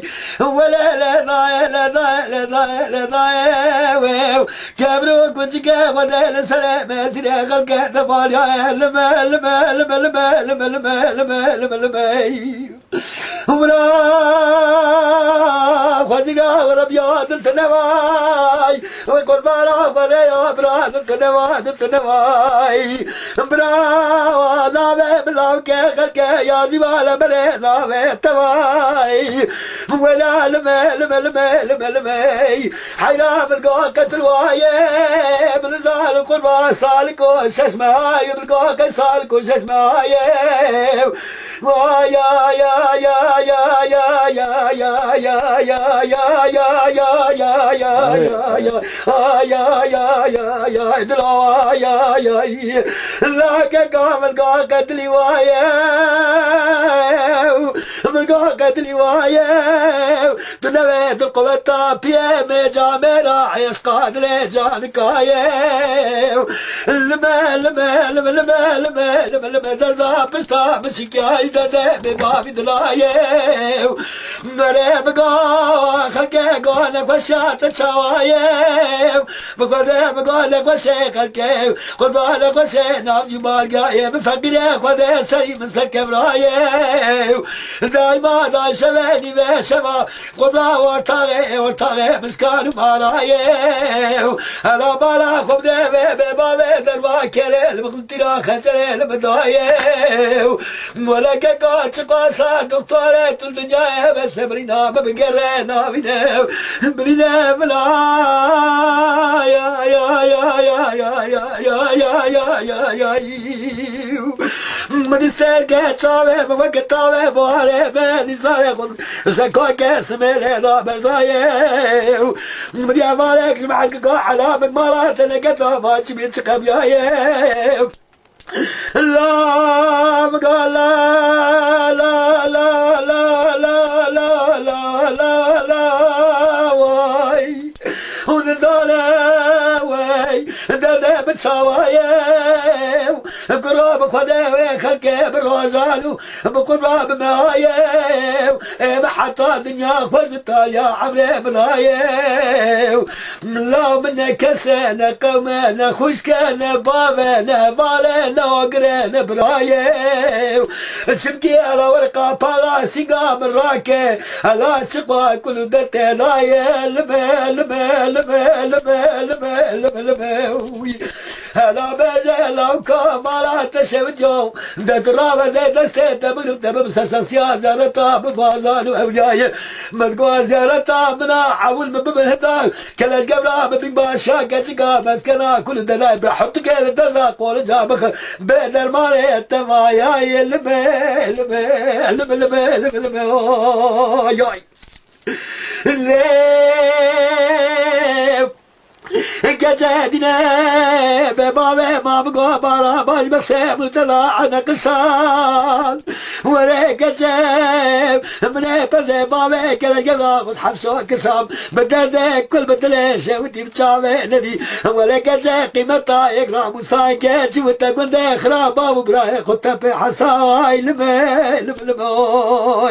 ضاي ولا لا ضاي لا ضاي لا ضاي لا ضاي كابرو كنت ولا لا سلام سري خلق يا لما لما لما لما لما لما لما لما لما لما دیگا ورد یا دل تنوای وی قربانا فره یا برا دل تنوای دل تنوای برا ناوه بلاو که خلکه یا زیبال بره ناوه توای ولا لمه لمه لمه لمه لمه حيلا بالقوة الواية بنزال القربان سالك وششمة هاي بالقوة سالك وششمة هاي ويا يا يا يا يا يا يا يا يا يا يا يا يا يا يا يا يا يا يا دلوا يا يا لا كامل قاقتلي وايا قتلي وايا تنويت القوة بيه مجا ميرا عيش قادر جان كايا لما لما لما لما لما لما لما درزا بشتا بشكا يدد ببابي دلايا نره بگا خلق گانه بشات چوایم بخوده بگا لگوشه خلقه قربان لگوشه نام جمال گایه. بفقره خوده سری من سر کبرایه دایما دای شبه دیوه شبا قربان ورطاقه ورطاقه مسکان مالایه. هلا بالا خوب ده ببابي دربا كيري بقلتنا خجري بدايا ولا كاكا تقاسا دكتورة الدنيا بس برينا ببقرنا بنا برينا بلا يا يا يا يا يا يا يا يا يا يا يا مدستر که چاوه بابا که تاوه باره بنی ساره خود زکا که سمره دا بردایه مدی اماره که بعد که حلا من مرات لقيتها ما تبي تقم يا لا قال لا لا لا لا لا لا لا لا لا واي ونزاله واي صوايم قرب خداوي خلقي بالرزالو بقرب معايم محطة دنيا خفز بالطال يا عمري بنايم. لا من كسانا قومانا خشكانا بابانا بالنا وقرانا برايم. شبكي انا ورقه باراسي قام الراكي انا شبا كل درت نايل لبه لبه لبه لبه لبه لبه لبه هلا بجا لو كمالا تشوجو ددرا زي دستي تبلو تبم سساسيا زارتا ببازان وأوجاي مدقوا زارتا منا حاول مبمن هدا كلاش قبلا ببين باشا كتشكا مسكنا كل دلاي بحط كيل الدرزا قول جابك بدر مالي التمايا يلبي لبي لبي لبي لبي لبي القجا بابا ما بقى برا بالمكتب طلع أنا قصان ولا قجا من بزي بابا كلا جبا وحبس وقصام بدردك كل بدلاش ودي بتشابه ندي. ولا قجا قيمة طايق رام وسايقات وتقول داخل بابو برايق وتبي حساي لما لما